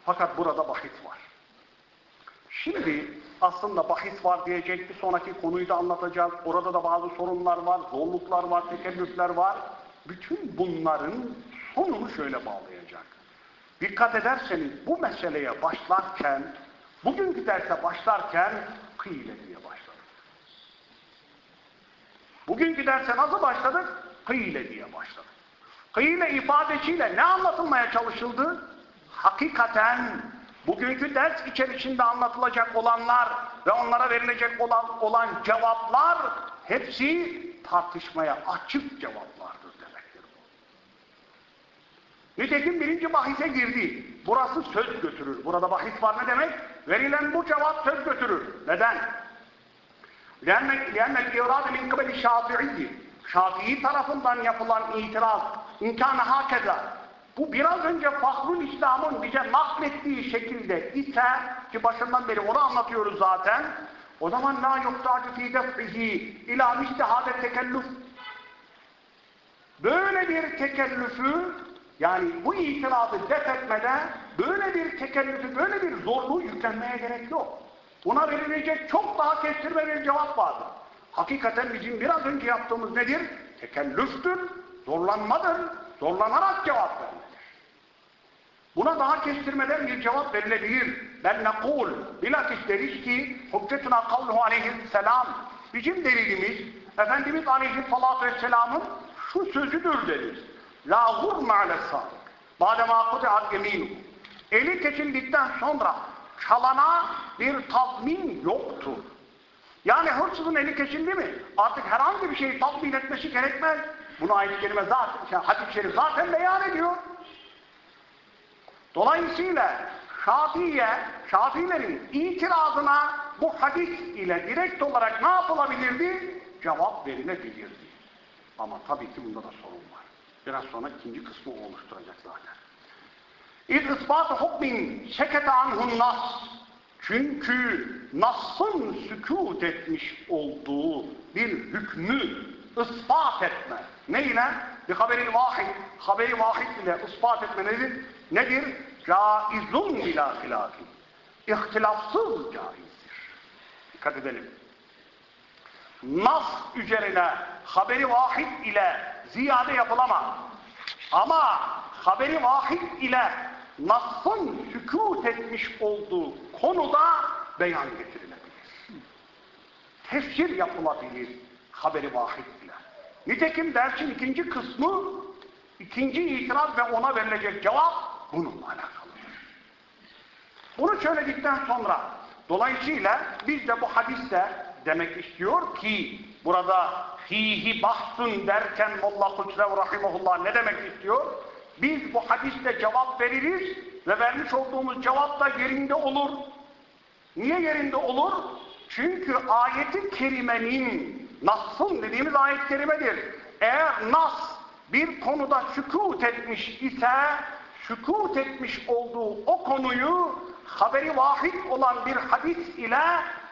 Fakat burada bahis var. Şimdi aslında bahis var diyecek bir sonraki konuyu da anlatacağız. Orada da bazı sorunlar var, zorluklar var, tekellüfler var. Bütün bunların sonunu şöyle bağlayacak. Dikkat ederseniz bu meseleye başlarken, bugünkü derse başlarken kıyle diye başladık. Bugünkü derse nasıl başladık? Kıyle diye başladık. Kıyle ifadesiyle ne anlatılmaya çalışıldı? Hakikaten bugünkü ders içerisinde anlatılacak olanlar ve onlara verilecek olan, olan cevaplar hepsi tartışmaya açık cevaplardır demektir bu. Nitekim birinci bahise girdi. Burası söz götürür. Burada bahis var ne demek? Verilen bu cevap söz götürür. Neden? لأن الإرادة من قبل الشافعي Şafii tarafından yapılan itiraz imkanı hakeza bu biraz önce Fahrul İslam'ın bize naklettiği şekilde ise ki başından beri onu anlatıyoruz zaten o zaman la yuhtacı fî def'ihi ilâ mistihâde tekellüf böyle bir tekellüfü yani bu itirazı def etmede böyle bir tekellüfü, böyle bir zorluğu yüklenmeye gerek yok. Buna verilecek çok daha kestirme bir cevap vardır. Hakikaten bizim biraz önce yaptığımız nedir? Tekellüftür, zorlanmadır, zorlanarak cevap vermektir. Buna daha kestirmeden bir cevap verilebilir. Ben nekul, bilakis deriz ki, hüccetuna kavluhu aleyhisselam, bizim delilimiz, Efendimiz aleyhissalatü vesselamın şu sözüdür deriz. La hurme ale sadık. Badema kuteat yeminu. Eli kesildikten sonra çalana bir tazmin yoktur. Yani hırsızın eli kesildi mi artık herhangi bir şeyi tazmin etmesi gerekmez. Bunu ayet-i kerime zaten, hadis-i şerif zaten beyan ediyor. Dolayısıyla Şafii'ye, Şafiilerin itirazına bu hadis ile direkt olarak ne yapılabilirdi? Cevap verilebilirdi. Ama tabii ki bunda da sorun var. Biraz sonra ikinci kısmı oluşturacak zaten. İz ispatı hukmin sekete anhun nas. Çünkü Nas'ın sükut etmiş olduğu bir hükmü ispat etme. Neyle? Bir haberi vahid. Haberi vahid ile ispat etme nedir? Nedir? Caizun bila hilafi. İhtilafsız caizdir. Dikkat edelim. Nas üzerine haberi vahid ile ziyade yapılamaz. Ama haberi vahid ile Nas'ın sükut etmiş olduğu konuda beyan getirilebilir. Tefsir yapılabilir haberi vahid ile. Nitekim dersin ikinci kısmı, ikinci itiraz ve ona verilecek cevap bununla alakalıdır. Bunu söyledikten sonra, dolayısıyla biz de bu hadiste demek istiyor ki, burada fihi bahsın derken Molla Kudrev Rahimahullah ne demek istiyor? Biz bu hadiste cevap veririz ve vermiş olduğumuz cevap da yerinde olur. Niye yerinde olur? Çünkü ayeti kerimenin, Nas'ın dediğimiz ayet-i kerimedir. Eğer Nas bir konuda sükut etmiş ise, sükut etmiş olduğu o konuyu haberi vahid olan bir hadis ile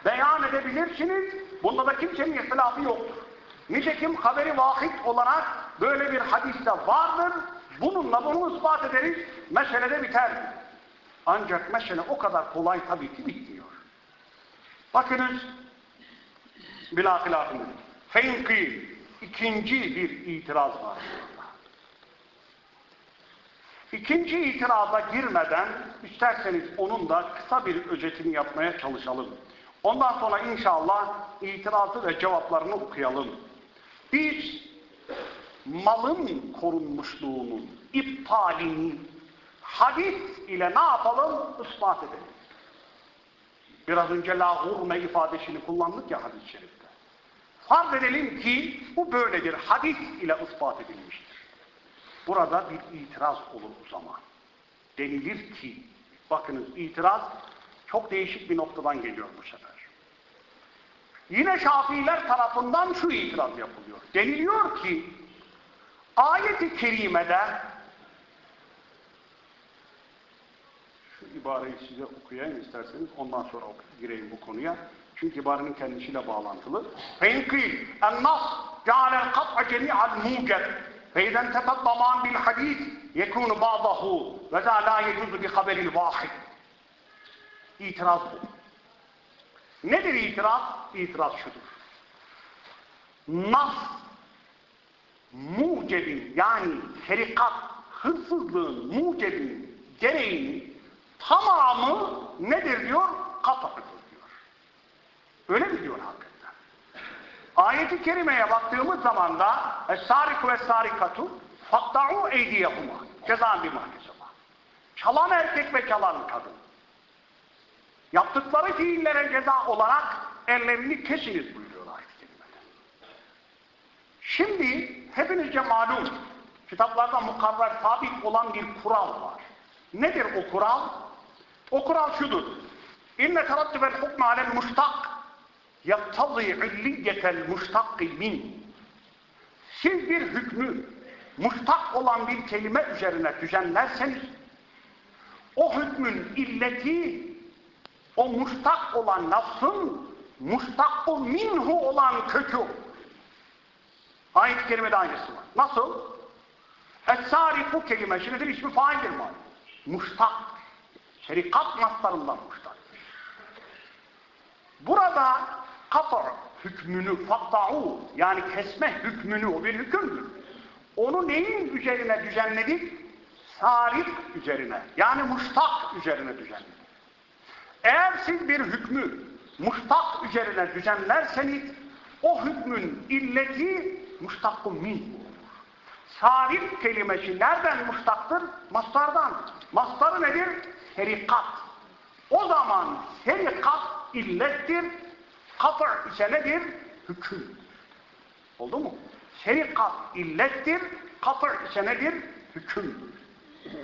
beyan edebilirsiniz. Bunda da kimsenin ihtilafı yoktur. Nitekim haberi vahid olarak böyle bir hadis de vardır. Bununla bunu ispat ederiz. Mesele de biter. Ancak mesele o kadar kolay tabii ki bitmiyor. Bakınız bila hilafını. Fenki ikinci bir itiraz var. İkinci itiraza girmeden isterseniz onun da kısa bir özetini yapmaya çalışalım. Ondan sonra inşallah itirazı ve cevaplarını okuyalım. biz malın korunmuşluğunun iptalini hadis ile ne yapalım? Ispat edelim. Biraz önce la hurme ifadesini kullandık ya hadis-i şerifte. Farz edelim ki bu böyledir. Hadis ile ispat edilmiştir. Burada bir itiraz olur o zaman. Denilir ki, bakınız itiraz çok değişik bir noktadan geliyor bu sefer. Yine Şafiiler tarafından şu itiraz yapılıyor. Deniliyor ki ayet-i kerimede şu ibareyi size okuyayım isterseniz ondan sonra gireyim bu konuya. Çünkü ibarenin kendisiyle bağlantılı. Fenkil en-nas ce'alel kat'a cemi'al mucet feyden tefaddaman bil hadis yekunu ba'dahu ve za la yecuzu bi haberil vahid. İtiraz bu. Nedir itiraz? İtiraz şudur. Nas mucebin yani serikat, hırsızlığın mucebin gereğini tamamı nedir diyor? Kapatıdır diyor. Öyle mi diyor hakikaten? Ayet-i kerimeye baktığımız zaman da Es-sariku ve sarikatu fatta'u eydiyehuma cezan bir mahkeseba. Çalan erkek ve çalan kadın. Yaptıkları fiillere ceza olarak ellerini kesiniz buyuruyor kerimede. Şimdi hepinizce malum kitaplarda mukarrer sabit olan bir kural var. Nedir o kural? O kural şudur. İnne terattübel hukme alel muştak yaktazi illiyetel muştakki min. Siz bir hükmü muştak olan bir kelime üzerine düzenlerseniz o hükmün illeti o muştak olan nafsın muştakku minhu olan kökü. Ayet-i kerimede aynısı var. Nasıl? Es-sarifu kelimesi nedir? İsmi faildir mi? Muştak. Şerikat naslarından muştak. Burada katı hükmünü fatta'u yani kesme hükmünü o bir hükümdür. Onu neyin üzerine düzenledik? Sarif üzerine. Yani muştak üzerine düzenledik. Eğer siz bir hükmü muştak üzerine düzenlerseniz o hükmün illeti muştakku min. Sarif kelimesi nereden muştaktır? Mastardan. Mastarı nedir? Serikat. O zaman serikat illettir. Katır ise nedir? Hüküm. Oldu mu? Serikat illettir. Katır ise nedir? Hüküm.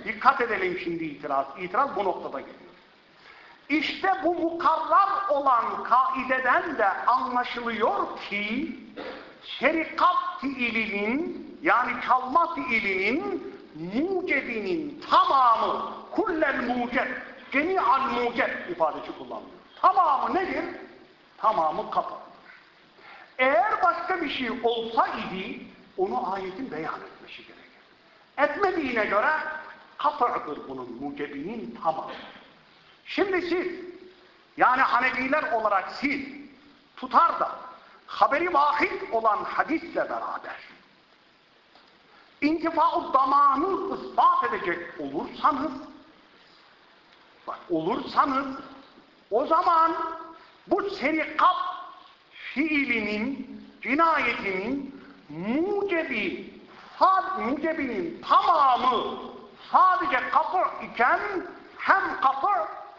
Dikkat edelim şimdi itiraz. İtiraz bu noktada geliyor. İşte bu mukarrar olan kaideden de anlaşılıyor ki şerikat fiilinin yani çalma fiilinin mucebinin tamamı kullel muceb cemi'al muceb ifadesi kullanılıyor. Tamamı nedir? Tamamı kapı. Eğer başka bir şey olsa idi onu ayetin beyan etmesi gerekir. Etmediğine göre kapıdır bunun mucebinin tamamı. Şimdi siz, yani Hanefiler olarak siz tutar da haberi vahid olan hadisle beraber intifa'u damanı ispat edecek olursanız bak olursanız o zaman bu serikat fiilinin cinayetinin mucebi sad mucebinin tamamı sadece kapı iken hem kapı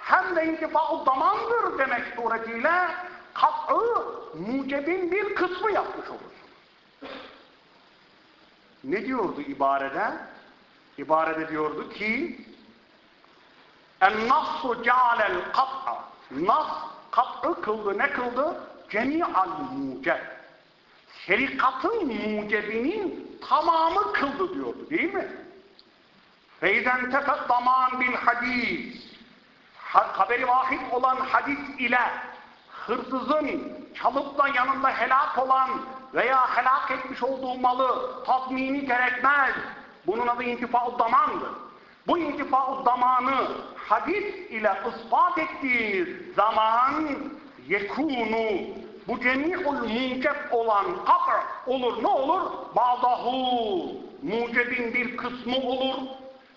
hem de intifa'u damandır demek suretiyle kat'ı mucebin bir kısmı yapmış olursun. Ne diyordu ibarede? İbarede diyordu ki En-nassu cealel kat'a Nas kat'ı kıldı. Ne kıldı? Cemi'al muceb. Şerikatın mucebinin tamamı kıldı diyordu değil mi? Tefet daman bil hadis haberi vahid olan hadis ile hırsızın çalıp da yanında helak olan veya helak etmiş olduğu malı tatmini gerekmez. Bunun adı intifa-ı damandır. Bu intifa-ı damanı hadis ile ispat ettiğiniz zaman yekunu bu cemi'ul muceb olan katr olur ne olur? Bağdahu mucebin bir kısmı olur.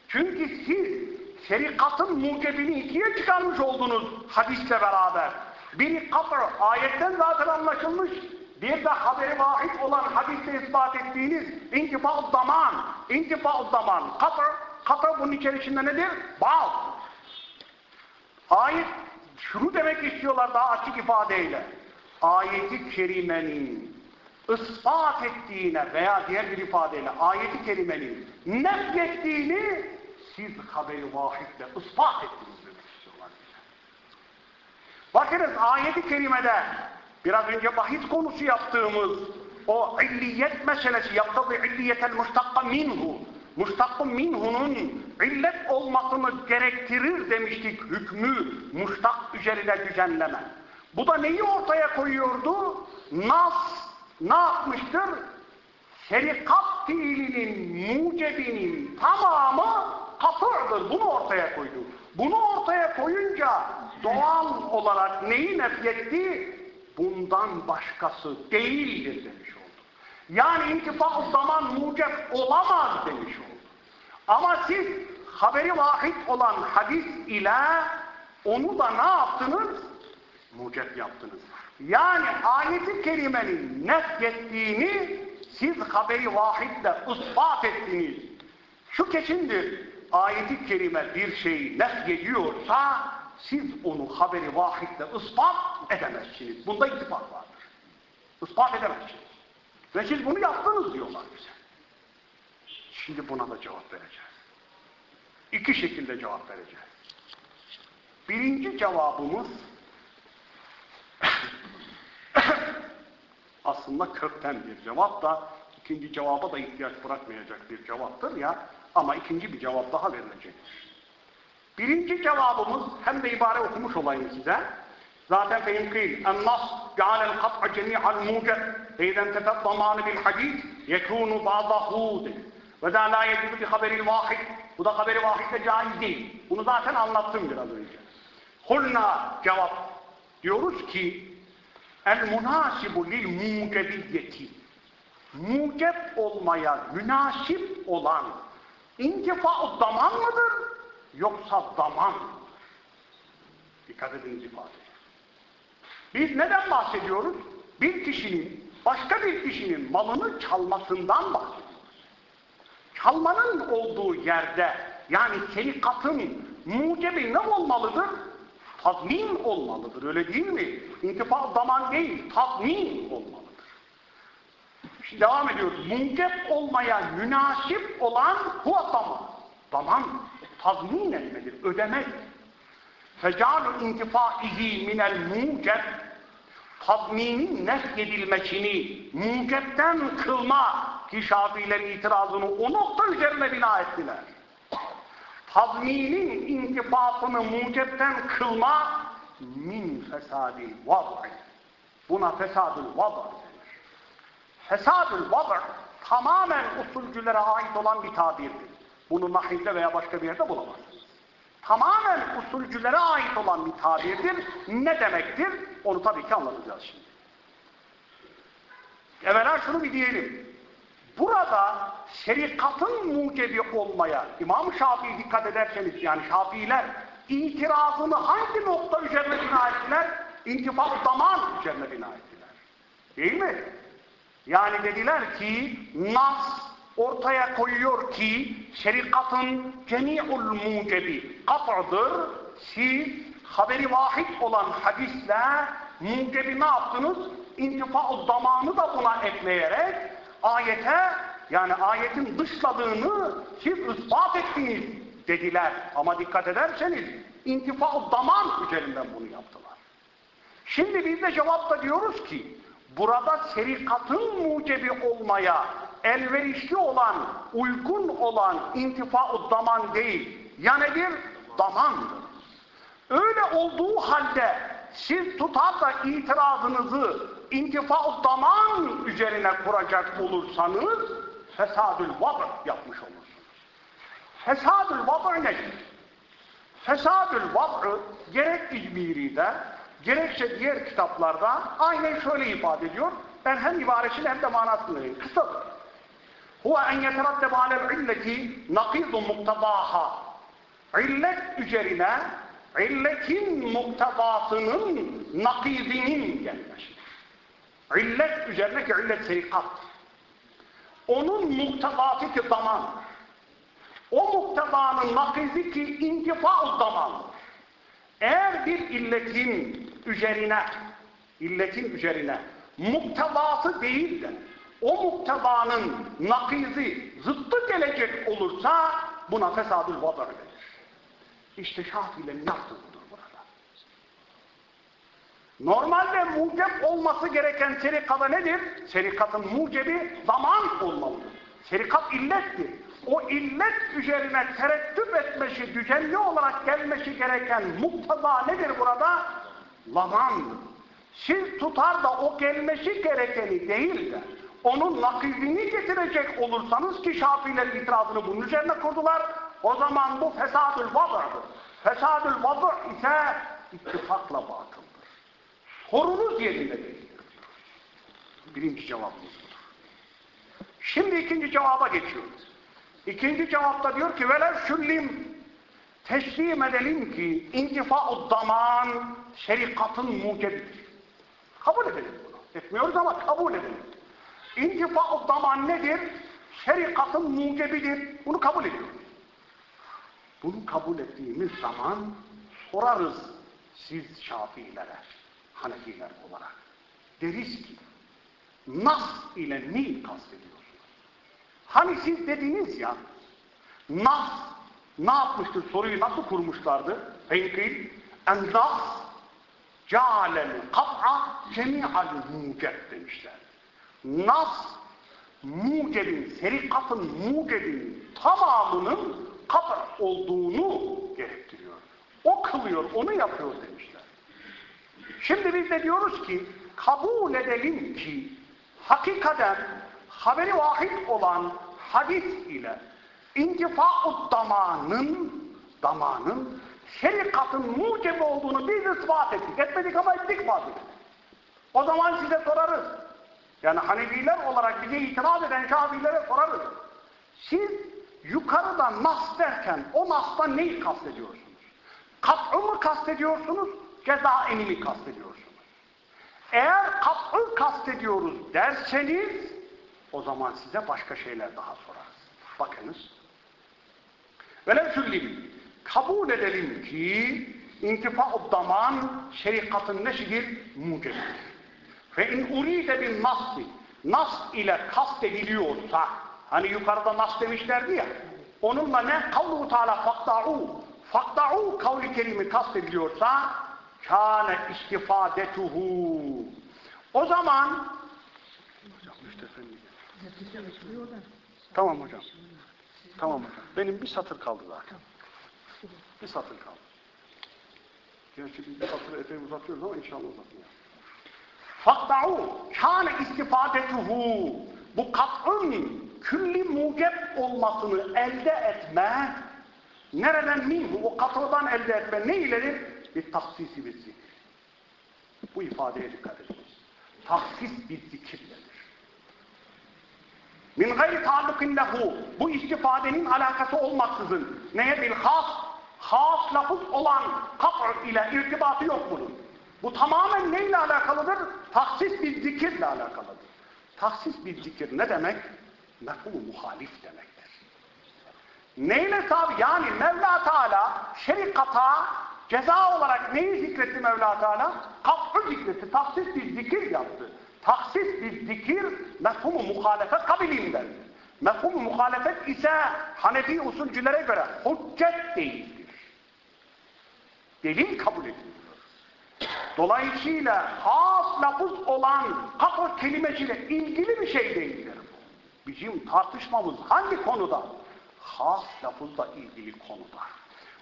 Çünkü siz şerikatın mucebini ikiye çıkarmış oldunuz hadisle beraber. Biri katr, ayetten zaten anlaşılmış. bir de haberi vahid olan hadiste ispat ettiğiniz intifa zaman, intifa zaman, katır, katır bunun içerisinde nedir? Bağ. Ayet şunu demek istiyorlar daha açık ifadeyle. Ayeti kerimenin ispat ettiğine veya diğer bir ifadeyle ayeti kerimenin nefrettiğini siz haberi vahitle ispat ettiniz demek istiyorlar bize. Bakınız ayeti kerimede biraz önce bahis konusu yaptığımız o illiyet meselesi yaptığı illiyetel muştakka minhu muştakkın minhunun illet olmasını gerektirir demiştik hükmü muştak üzerine düzenleme. Bu da neyi ortaya koyuyordu? Nas ne yapmıştır? Şerikat fiilinin mucebinin tamamı katırdır. Bunu ortaya koydu. Bunu ortaya koyunca doğal olarak neyi nefyetti? Bundan başkası değildir demiş oldu. Yani intifa zaman mucep olamaz demiş oldu. Ama siz haberi vahid olan hadis ile onu da ne yaptınız? Mucep yaptınız. Yani ayeti kerimenin nefyettiğini siz haberi vahitle ispat ettiniz. Şu kesindir. Ayeti kerime bir şeyi nefyediyorsa siz onu haberi vahitle ispat edemezsiniz. Bunda ittifak vardır. Ispat edemezsiniz. Ve siz bunu yaptınız diyorlar bize. Şimdi buna da cevap vereceğiz. İki şekilde cevap vereceğiz. Birinci cevabımız aslında kökten bir cevap da ikinci cevaba da ihtiyaç bırakmayacak bir cevaptır ya ama ikinci bir cevap daha verilecektir. Birinci cevabımız hem de ibare okumuş olayım size. Zaten fehim kıyl. En-nas cealel kat'a cemi'al muced fe izen tefet zamanı bil hadis yekûnu ba'dahu ve da la yecudu bi haberil vahid. Bu da haberi vahidle caiz değil. Bunu zaten anlattım biraz önce. Hulna cevap. Diyoruz ki el munasibu lil mucebiyyeti muceb olmaya münasip olan intifa daman mıdır yoksa daman mıdır? Dikkat ediniz ifadeye. Biz neden bahsediyoruz? Bir kişinin başka bir kişinin malını çalmasından bahsediyoruz. Çalmanın olduğu yerde yani serikatın mucebi ne olmalıdır? Tazmin olmalıdır öyle değil mi? İntifa zaman değil, tazmin olmalıdır. Devam ediyoruz. Muncep olmaya münasip olan huve zaman. Zaman tazmin etmedir, ödemek. Fecalu intifaihi minel muceb tazminin nefyedilmesini mucepten kılma ki Şafiilerin itirazını o nokta üzerine bina ettiler. Tazminin intifasını mucepten kılma min fesadil vad'i. Buna fesadül vad'i denir. Fesadül vad'i tamamen usulcülere ait olan bir tabirdir. Bunu nahilde veya başka bir yerde bulamazsınız. Tamamen usulcülere ait olan bir tabirdir. Ne demektir? Onu tabii ki anlatacağız şimdi. Evvela şunu bir diyelim. Burada şerikatın mucebi olmaya İmam Şafii dikkat ederseniz yani Şafiiler itirazını hangi nokta üzerine bina ettiler? İntifak zaman üzerine bina ettiler. Değil mi? Yani dediler ki Nas ortaya koyuyor ki şerikatın cemi'ul mucebi kat'dır. Siz haberi vahid olan hadisle mucebi ne yaptınız? İntifa'u zamanı da buna ekleyerek ayete yani ayetin dışladığını siz ispat ettiniz dediler. Ama dikkat ederseniz intifa'u zaman üzerinden bunu yaptılar. Şimdi biz de cevapta diyoruz ki burada serikatın mucebi olmaya elverişli olan, uygun olan intifa'u zaman değil. Ya nedir? Damandır. Öyle olduğu halde siz tutar da itirazınızı intifa'u zaman üzerine kuracak olursanız fesadül vabr yapmış olursunuz. Fesadül vabr nedir? Fesadül vabr gerek İcbiri'de gerekse diğer kitaplarda aynen şöyle ifade ediyor. Ben hem ibaresini hem de manasını vereyim. Kısadır. Huve en yeterattebe alel illeti nakidu muktadaha. İllet üzerine illetin muktedasının nakidinin gelmesidir. illet üzerine ki illet serikat. Onun muhtevası ki zaman. O muhtevanın nakizi ki intifa zaman. Eğer bir illetin üzerine illetin üzerine muktevası değil de o muktevanın nakizi zıttı gelecek olursa buna fesadül vadar denir. İşte Şafii'lerin yaptığı budur burada. Normalde mucep olması gereken serikada nedir? Serikatın mucebi zaman olmalıdır. Serikat illettir. O illet üzerine tereddüt etmesi, düzenli olarak gelmesi gereken mukteza nedir burada? Zamandır. Siz tutar da o gelmesi gerekeni değil de onun nakilini getirecek olursanız ki Şafiiler itirazını bunun üzerine kurdular. O zaman bu fesadül vazı'dır. Fesadül vazı ise ittifakla batıldır. Sorunuz yerinde değil. Birinci cevabımız budur. Şimdi ikinci cevaba geçiyoruz. İkinci cevapta diyor ki velev şüllim teslim edelim ki intifa'u zaman şerikatın mucebidir. Kabul edelim bunu. Etmiyoruz ama kabul edelim. İntifa'u zaman nedir? Şerikatın mucebidir. Bunu kabul ediyoruz. Bunu kabul ettiğimiz zaman sorarız siz Şafiilere, Hanefiler olarak. Deriz ki nas ile neyi kastediyorsunuz? Hani siz dediniz ya nas ne yapmıştır? Soruyu nasıl kurmuşlardı? Enkil en nas cealel kap'a cemi'al muceb demişler. Nas mucebin, serikatın mucebin tamamının kapır olduğunu gerektiriyor. O kılıyor, onu yapıyor demişler. Şimdi biz de diyoruz ki kabul edelim ki hakikaten haberi vahid olan hadis ile intifa'u damanın damanın şerikatın mucebi olduğunu biz ispat ettik. Etmedik ama ettik bazı. O zaman size sorarız. Yani Hanefiler olarak bize itiraz eden Şafilere sorarız. Siz yukarıda nas derken o nastan neyi kastediyorsunuz? Kat'ı mı kastediyorsunuz? Cezaeni mi kastediyorsunuz? Eğer kat'ı kastediyoruz derseniz o zaman size başka şeyler daha sorarız. Bakınız. Velev süllim kabul edelim ki intifa'u daman şerikatın neşidir? Mucebidir. Ve in uride bin nasli nas ile kastediliyorsa hani yukarıda nas demişlerdi ya onunla ne? Kavlu Teala fakta'u fakta'u kavli kerimi kastediliyorsa kâne istifadetuhu o zaman tamam hocam tamam hocam benim bir satır kaldı zaten bir satır kaldı gerçi bir satırı epey uzatıyoruz ama inşallah uzatmayalım fakta'u kâne istifadetuhu bu kat'ın külli mucep olmasını elde etme nereden minhu o kat'dan elde etme ne iledir? Bir taksisi bir zikir. Bu ifadeye dikkat ediniz. Taksis bir zikirledir. Min gayri ta'allukin lehu bu istifadenin alakası olmaksızın neye bil has lafız olan katr ile irtibatı yok bunun. Bu tamamen neyle alakalıdır? Taksis bir zikirle alakalıdır. Taksis bir zikir ne demek? Mefhumu muhalif demektir. Neyle tabi? Yani Mevla Teala şerikata ceza olarak neyi zikretti Mevla Teala? Kapı zikretti. Taksis bir zikir yaptı. Taksis bir zikir mefhumu muhalefet kabiliğinden. Mefhumu muhalefet ise Hanefi usulcülere göre hüccet değildir. Delil kabul edilir. Dolayısıyla has lafız olan kapı kelimesiyle ilgili bir şey değildir. Bizim tartışmamız hangi konuda? Has lafızla ilgili konuda.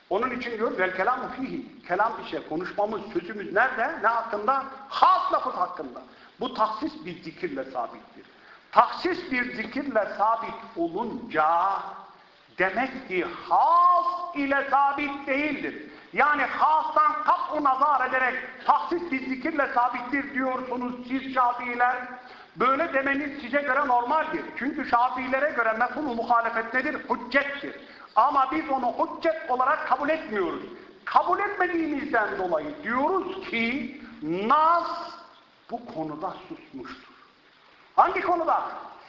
Onun için diyor vel kelam fihi. Kelam işe konuşmamız, sözümüz nerede? Ne hakkında? Has lafız hakkında. Bu taksis bir zikirle sabittir. Taksis bir zikirle sabit olunca demek ki has ile sabit değildir. Yani hastan kat'u nazar ederek taksis bir zikirle sabittir diyorsunuz siz Şafiiler. Böyle demeniz size göre normaldir. Çünkü Şafiilere göre mefhumu muhalefet nedir? Hüccettir. Ama biz onu hüccet olarak kabul etmiyoruz. Kabul etmediğimizden dolayı diyoruz ki nas bu konuda susmuştur. Hangi konuda?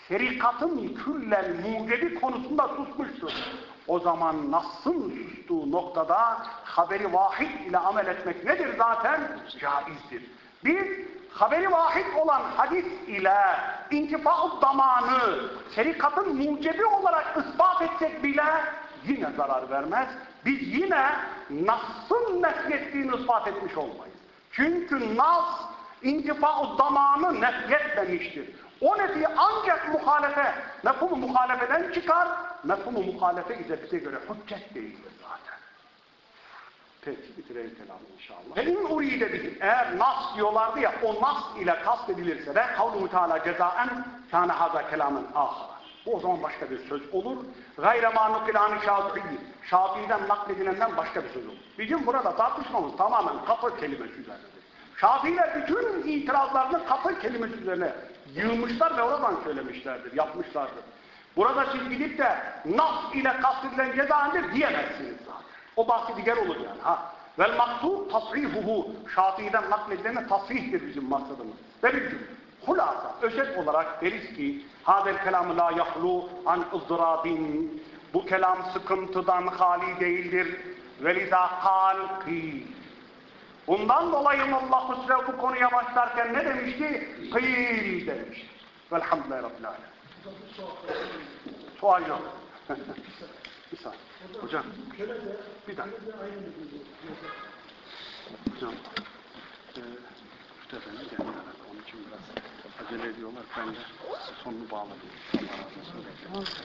Şerikatın küllen mucebi konusunda susmuştur. O zaman Nas'ın sustuğu noktada haberi vahid ile amel etmek nedir zaten? Caizdir. Biz haberi vahid olan hadis ile intifa damanı şerikatın mucebi olarak ispat etsek bile yine zarar vermez. Biz yine Nas'ın nefyettiğini ispat etmiş olmayız. Çünkü Nas intifa damanı nefyetmemiştir. O nefi ancak muhalefe, mefhumu muhalefeden çıkar, mefhumu muhalefe ise bize göre hüccet değildir zaten. Peki bitirelim kelamı inşallah. Ve in uride bihi. Eğer nas diyorlardı ya o nas ile kastedilirse de kavlu teala cezaen kâne haza kelamın ahara. Bu o zaman başka bir söz olur. Gayre manukilâni şafi'i. Şafii'den nakledilenden başka bir söz olur. Bizim burada tartışmamız tamamen kapı kelimesi üzerinedir. Şafiiler bütün itirazlarını kapı kelimesi üzerine yığmışlar ve oradan söylemişlerdir, yapmışlardır. Burada siz gidip de nas ile kastedilen cezaendir diyemezsiniz zaten. O bahsi diğer olur yani. Ha. Vel maksud tasrihuhu. Şafii'den nakledilene tasrihtir bizim maksadımız. Ve bir cümle. Hulasa, özet olarak deriz ki Hadel kelamı la yahlu an ızdırabin Bu kelam sıkıntıdan hali değildir. Ve ki Bundan dolayı Allah Hüsrev bu konuya başlarken ne demişti? Kıyıl demişti. Velhamdülillahi Rabbil Alem. Sual yok. bir saniye. Hocam. Bir dakika. Hocam. E, işte ben de geldim. Onun için biraz acele ediyorlar. Ben de sonunu bağladım. Allah razı olsun.